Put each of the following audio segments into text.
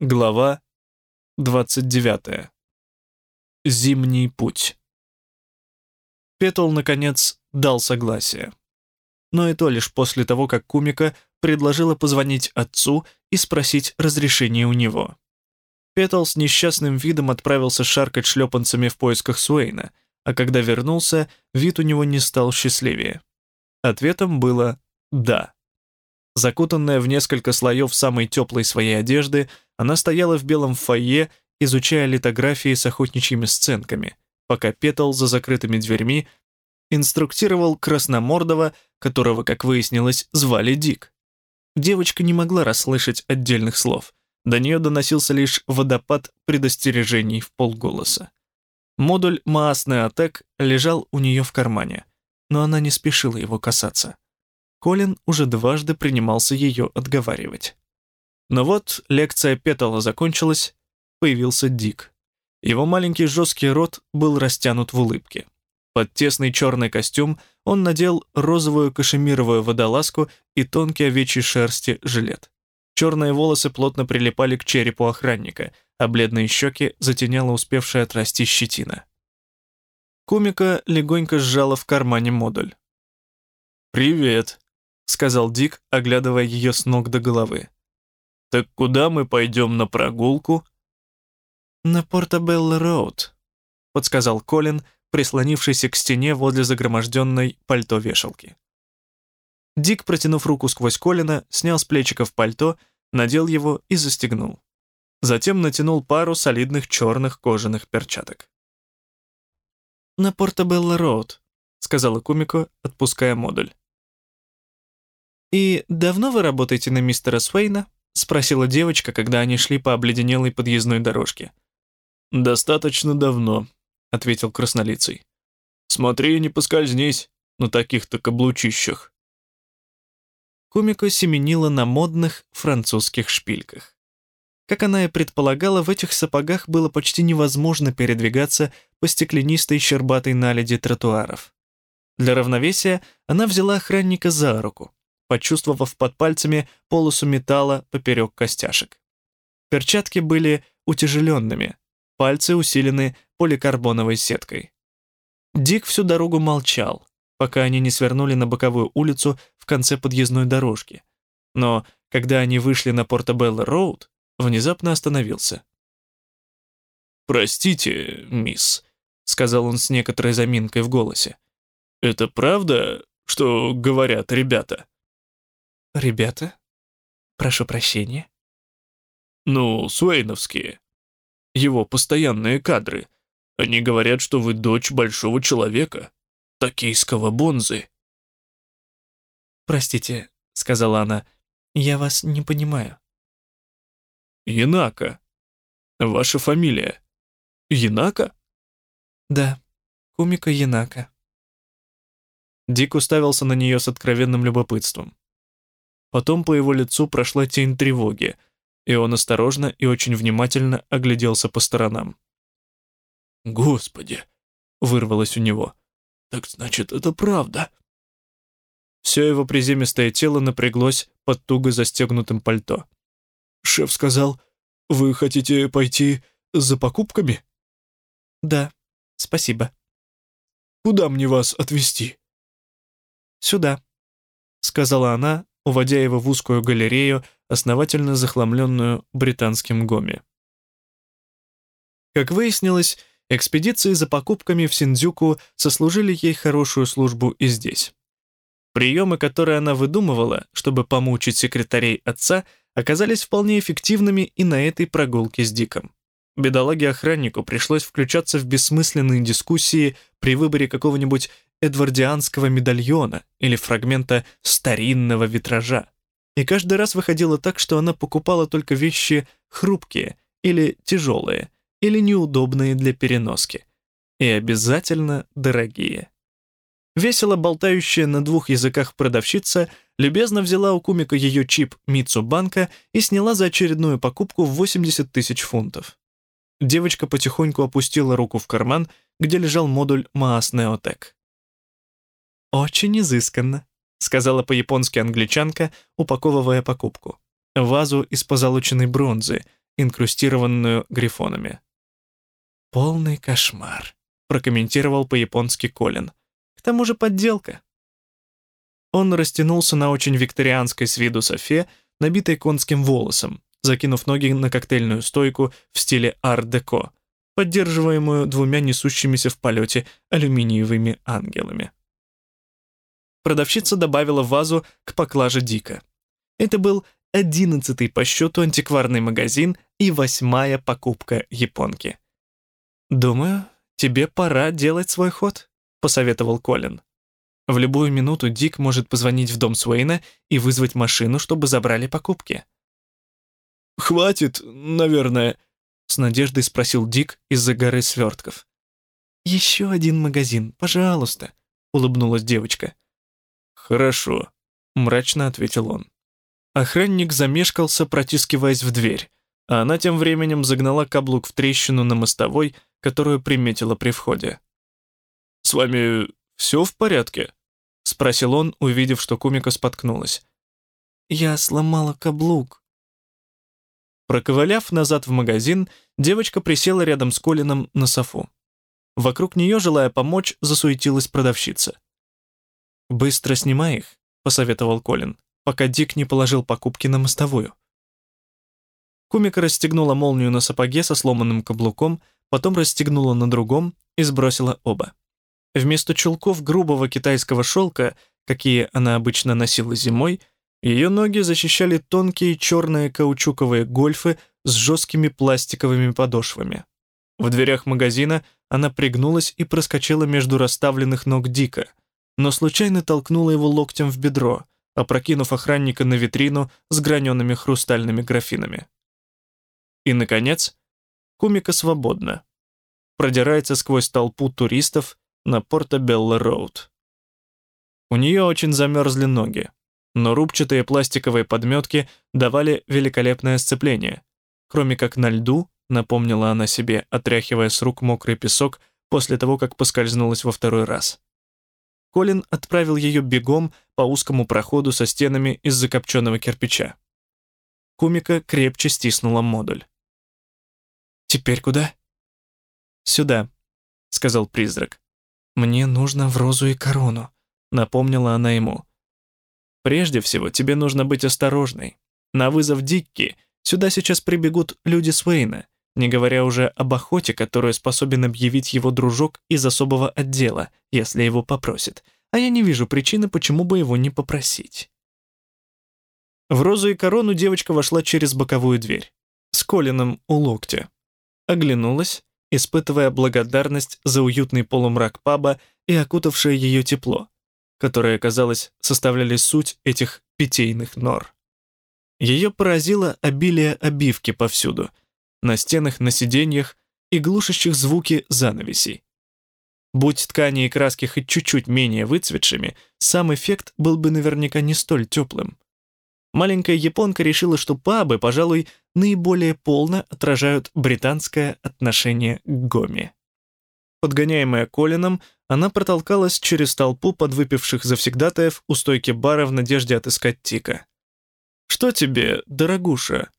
Глава 29. Зимний путь. Петл, наконец, дал согласие. Но и то лишь после того, как Кумика предложила позвонить отцу и спросить разрешения у него. Петл с несчастным видом отправился шаркать шлепанцами в поисках Суэйна, а когда вернулся, вид у него не стал счастливее. Ответом было «да». Закутанная в несколько слоев самой теплой своей одежды, она стояла в белом фойе, изучая литографии с охотничьими сценками, пока Петл за закрытыми дверьми инструктировал Красномордова, которого, как выяснилось, звали Дик. Девочка не могла расслышать отдельных слов. До нее доносился лишь водопад предостережений в полголоса. Модуль Маас Неотек лежал у нее в кармане, но она не спешила его касаться. Колин уже дважды принимался ее отговаривать. Но вот лекция Петала закончилась, появился Дик. Его маленький жесткий рот был растянут в улыбке. Под тесный черный костюм он надел розовую кашемировую водолазку и тонкий овечий шерсти жилет. Черные волосы плотно прилипали к черепу охранника, а бледные щеки затеняла успевшая отрасти щетина. Кумика легонько сжала в кармане модуль. «Привет», сказал Дик, оглядывая ее с ног до головы. «Так куда мы пойдем на прогулку?» «На Портабелло-Роуд», — подсказал Колин, прислонившийся к стене возле загроможденной пальто-вешалки. Дик, протянув руку сквозь Колина, снял с плечиков пальто, надел его и застегнул. Затем натянул пару солидных черных кожаных перчаток. «На Портабелло-Роуд», — сказала Кумико, отпуская модуль. «И давно вы работаете на мистера Свейна?» — спросила девочка, когда они шли по обледенелой подъездной дорожке. «Достаточно давно», — ответил краснолицый. «Смотри, не поскользнись на таких-то каблучищах». Кумико семенила на модных французских шпильках. Как она и предполагала, в этих сапогах было почти невозможно передвигаться по стеклянистой щербатой наледи тротуаров. Для равновесия она взяла охранника за руку почувствовав под пальцами полосу металла поперек костяшек. Перчатки были утяжеленными, пальцы усилены поликарбоновой сеткой. Дик всю дорогу молчал, пока они не свернули на боковую улицу в конце подъездной дорожки. Но когда они вышли на Портабелло-Роуд, внезапно остановился. «Простите, мисс», — сказал он с некоторой заминкой в голосе. «Это правда, что говорят ребята?» «Ребята? Прошу прощения». «Ну, суэйновские. Его постоянные кадры. Они говорят, что вы дочь большого человека, токийского бонзы». «Простите», — сказала она, — «я вас не понимаю». «Янака. Ваша фамилия. Янака?» «Да, Кумика Янака». Дик уставился на нее с откровенным любопытством. Потом по его лицу прошла тень тревоги, и он осторожно и очень внимательно огляделся по сторонам. «Господи!» — вырвалось у него. «Так значит, это правда!» Все его приземистое тело напряглось под туго застегнутым пальто. «Шеф сказал, вы хотите пойти за покупками?» «Да, спасибо». «Куда мне вас отвезти?» «Сюда», — сказала она, уводя его в узкую галерею, основательно захламленную британским гоми. Как выяснилось, экспедиции за покупками в Синдзюку сослужили ей хорошую службу и здесь. Приемы, которые она выдумывала, чтобы помучить секретарей отца, оказались вполне эффективными и на этой прогулке с Диком. Бедолаге-охраннику пришлось включаться в бессмысленные дискуссии при выборе какого-нибудь эдвардианского медальона или фрагмента старинного витража. И каждый раз выходило так, что она покупала только вещи хрупкие или тяжелые, или неудобные для переноски. И обязательно дорогие. Весело болтающая на двух языках продавщица любезно взяла у Кумика ее чип Митсу Банка и сняла за очередную покупку в 80 тысяч фунтов. Девочка потихоньку опустила руку в карман, где лежал модуль Маас Неотек. «Очень изысканно», — сказала по-японски англичанка, упаковывая покупку. Вазу из позолоченной бронзы, инкрустированную грифонами. «Полный кошмар», — прокомментировал по-японски Колин. «К тому же подделка». Он растянулся на очень викторианской с виду софе, набитой конским волосом, закинув ноги на коктейльную стойку в стиле ар-деко, поддерживаемую двумя несущимися в полете алюминиевыми ангелами. Продавщица добавила вазу к поклаже Дика. Это был одиннадцатый по счету антикварный магазин и восьмая покупка японки. «Думаю, тебе пора делать свой ход», — посоветовал Колин. В любую минуту Дик может позвонить в дом Суэйна и вызвать машину, чтобы забрали покупки. «Хватит, наверное», — с надеждой спросил Дик из-за горы свертков. «Еще один магазин, пожалуйста», — улыбнулась девочка. «Хорошо», — мрачно ответил он. Охранник замешкался, протискиваясь в дверь, а она тем временем загнала каблук в трещину на мостовой, которую приметила при входе. «С вами все в порядке?» — спросил он, увидев, что Кумика споткнулась. «Я сломала каблук». Проковыляв назад в магазин, девочка присела рядом с Колином на софу. Вокруг нее, желая помочь, засуетилась продавщица. «Быстро снимай их», — посоветовал Колин, пока Дик не положил покупки на мостовую. Кумика расстегнула молнию на сапоге со сломанным каблуком, потом расстегнула на другом и сбросила оба. Вместо чулков грубого китайского шелка, какие она обычно носила зимой, ее ноги защищали тонкие черные каучуковые гольфы с жесткими пластиковыми подошвами. В дверях магазина она пригнулась и проскочила между расставленных ног Дика, но случайно толкнула его локтем в бедро, опрокинув охранника на витрину с гранеными хрустальными графинами. И, наконец, Кумика свободна. Продирается сквозь толпу туристов на Порто-Белло-Роуд. У нее очень замерзли ноги, но рубчатые пластиковые подметки давали великолепное сцепление. Кроме как на льду, напомнила она себе, отряхивая с рук мокрый песок после того, как поскользнулась во второй раз. Колин отправил ее бегом по узкому проходу со стенами из закопченного кирпича. Кумика крепче стиснула модуль. «Теперь куда?» «Сюда», — сказал призрак. «Мне нужно в розу и корону», — напомнила она ему. «Прежде всего, тебе нужно быть осторожной. На вызов Дикки сюда сейчас прибегут люди Свейна, не говоря уже об охоте, которую способен объявить его дружок из особого отдела, если его попросят. А я не вижу причины, почему бы его не попросить». В розу и корону девочка вошла через боковую дверь, с Колином у локтя. Оглянулась, испытывая благодарность за уютный полумрак паба и окутавшее ее тепло, которое, казалось, составляли суть этих питейных нор. Ее поразило обилие обивки повсюду, на стенах, на сиденьях и глушащих звуки занавесей. Будь ткани и краски хоть чуть-чуть менее выцветшими, сам эффект был бы наверняка не столь теплым. Маленькая японка решила, что пабы, пожалуй, наиболее полно отражают британское отношение к Гоме. Подгоняемая Колином, она протолкалась через толпу подвыпивших завсегдатаев у стойки бара в надежде отыскать Тика. «Что тебе, дорогуша?»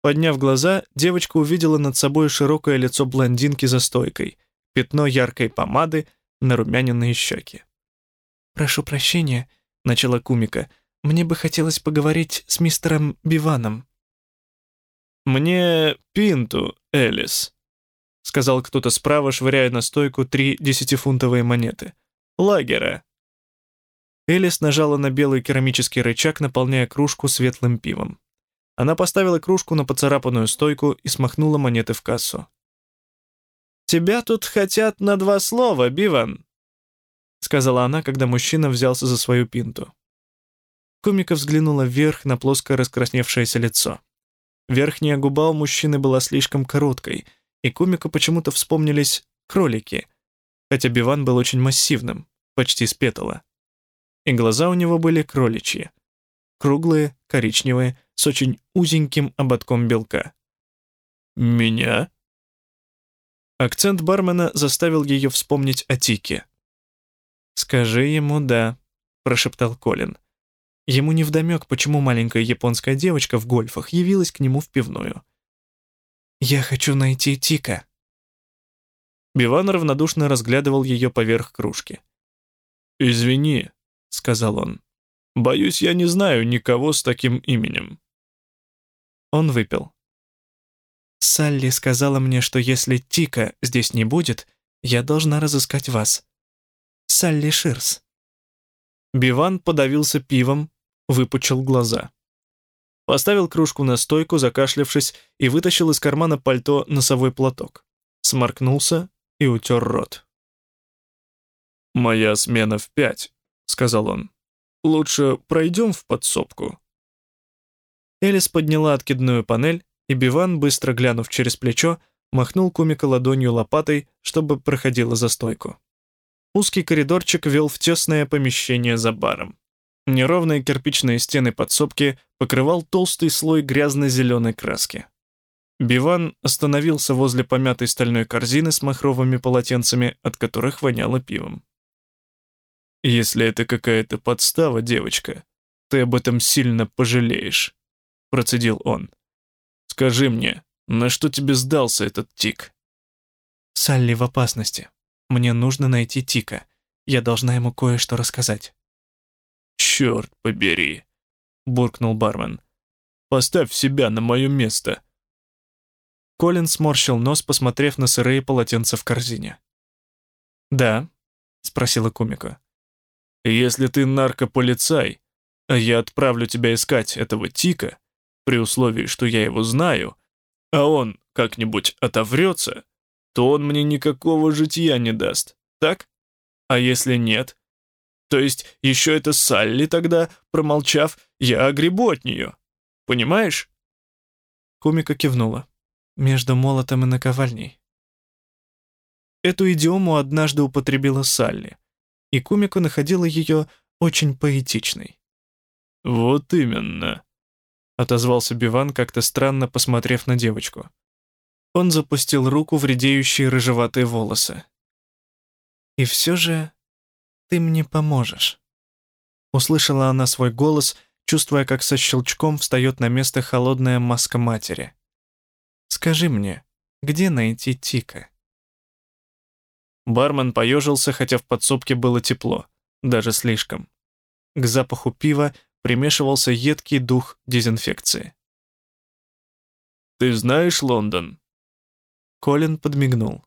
Подняв глаза, девочка увидела над собой широкое лицо блондинки за стойкой, пятно яркой помады, нарумяненные щеки. «Прошу прощения», — начала Кумика, — «мне бы хотелось поговорить с мистером Биваном». «Мне пинту, Элис», — сказал кто-то справа, швыряя на стойку три десятифунтовые монеты. «Лагера». Элис нажала на белый керамический рычаг, наполняя кружку светлым пивом. Она поставила кружку на поцарапанную стойку и смахнула монеты в кассу. «Тебя тут хотят на два слова, Биван», — сказала она, когда мужчина взялся за свою пинту. Комика взглянула вверх на плоско раскрасневшееся лицо. Верхняя губа у мужчины была слишком короткой, и комику почему-то вспомнились кролики, хотя Биван был очень массивным, почти с петала. И глаза у него были кроличьи. Круглые, коричневые, с очень узеньким ободком белка. «Меня?» Акцент бармена заставил ее вспомнить о Тике. «Скажи ему «да», — прошептал Колин. Ему невдомек, почему маленькая японская девочка в гольфах явилась к нему в пивную. «Я хочу найти Тика». Биван равнодушно разглядывал ее поверх кружки. «Извини», — сказал он. «Боюсь, я не знаю никого с таким именем». Он выпил. «Салли сказала мне, что если Тика здесь не будет, я должна разыскать вас. Салли Ширс». Биван подавился пивом, выпучил глаза. Поставил кружку на стойку, закашлявшись, и вытащил из кармана пальто носовой платок. Сморкнулся и утер рот. «Моя смена в пять», — сказал он. «Лучше пройдем в подсобку». Элис подняла откидную панель, и Биван, быстро глянув через плечо, махнул комика ладонью лопатой, чтобы проходила за стойку. Узкий коридорчик вел в тесное помещение за баром. Неровные кирпичные стены подсобки покрывал толстый слой грязно-зеленой краски. Биван остановился возле помятой стальной корзины с махровыми полотенцами, от которых воняло пивом. «Если это какая-то подстава, девочка, ты об этом сильно пожалеешь», — процедил он. «Скажи мне, на что тебе сдался этот тик?» «Салли в опасности. Мне нужно найти Тика. Я должна ему кое-что рассказать». «Черт побери!» — буркнул бармен. «Поставь себя на мое место!» Колин сморщил нос, посмотрев на сырые полотенца в корзине. «Да?» — спросила Кумика. «Если ты наркополицай, а я отправлю тебя искать этого Тика, при условии, что я его знаю, а он как-нибудь отоврется, то он мне никакого житья не даст, так? А если нет, то есть еще это Салли тогда, промолчав, я огребу от нее. Понимаешь?» Кумика кивнула. «Между молотом и наковальней». Эту идиому однажды употребила Салли, и Кумика находила ее очень поэтичной. «Вот именно», — отозвался Биван, как-то странно посмотрев на девочку. Он запустил руку в редеющие рыжеватые волосы. «И все же ты мне поможешь». Услышала она свой голос, чувствуя, как со щелчком встает на место холодная маска матери. «Скажи мне, где найти Тика?» Бармен поежился, хотя в подсобке было тепло, даже слишком. К запаху пива примешивался едкий дух дезинфекции. «Ты знаешь Лондон?» Колин подмигнул.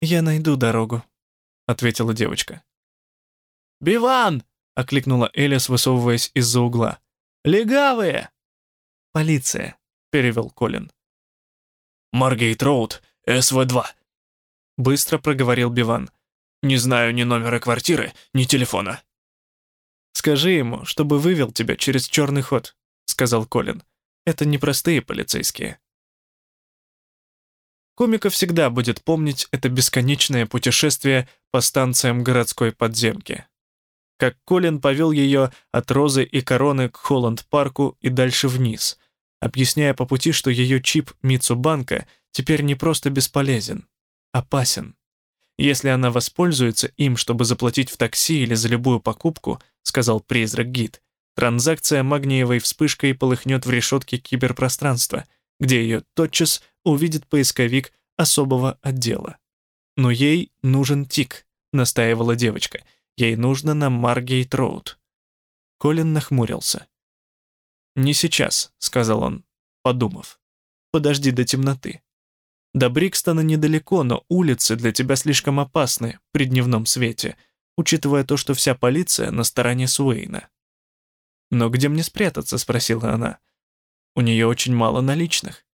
«Я найду дорогу», — ответила девочка. «Биван!» — окликнула Элис, высовываясь из-за угла. «Легавые!» «Полиция», — перевел Колин. «Маргейт Роуд, СВ-2», — быстро проговорил Биван. «Не знаю ни номера квартиры, ни телефона». «Скажи ему, чтобы вывел тебя через черный ход», — сказал Колин. «Это непростые полицейские». Комика всегда будет помнить это бесконечное путешествие по станциям городской подземки как Колин повел ее от Розы и Короны к Холланд-парку и дальше вниз, объясняя по пути, что ее чип Митсубанка теперь не просто бесполезен, опасен. Если она воспользуется им, чтобы заплатить в такси или за любую покупку, сказал призрак-гид, транзакция магниевой вспышкой полыхнет в решетке киберпространства, где ее тотчас увидит поисковик особого отдела. «Но ей нужен тик», — настаивала девочка — Ей нужно на Маргейт-Роуд. Колин нахмурился. «Не сейчас», — сказал он, подумав. «Подожди до темноты. До Брикстона недалеко, но улицы для тебя слишком опасны при дневном свете, учитывая то, что вся полиция на стороне Суэйна». «Но где мне спрятаться?» — спросила она. «У нее очень мало наличных.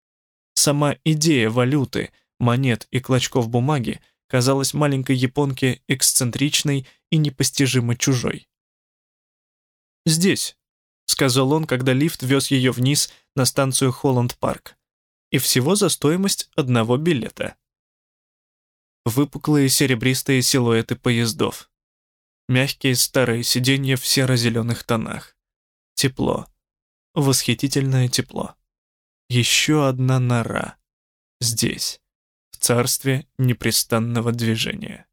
Сама идея валюты, монет и клочков бумаги казалась маленькой японке эксцентричной и непостижимо чужой. «Здесь», — сказал он, когда лифт вез ее вниз на станцию Холланд-парк. «И всего за стоимость одного билета». Выпуклые серебристые силуэты поездов. Мягкие старые сиденья в серо-зеленых тонах. Тепло. Восхитительное тепло. Еще одна нора. Здесь, в царстве непрестанного движения.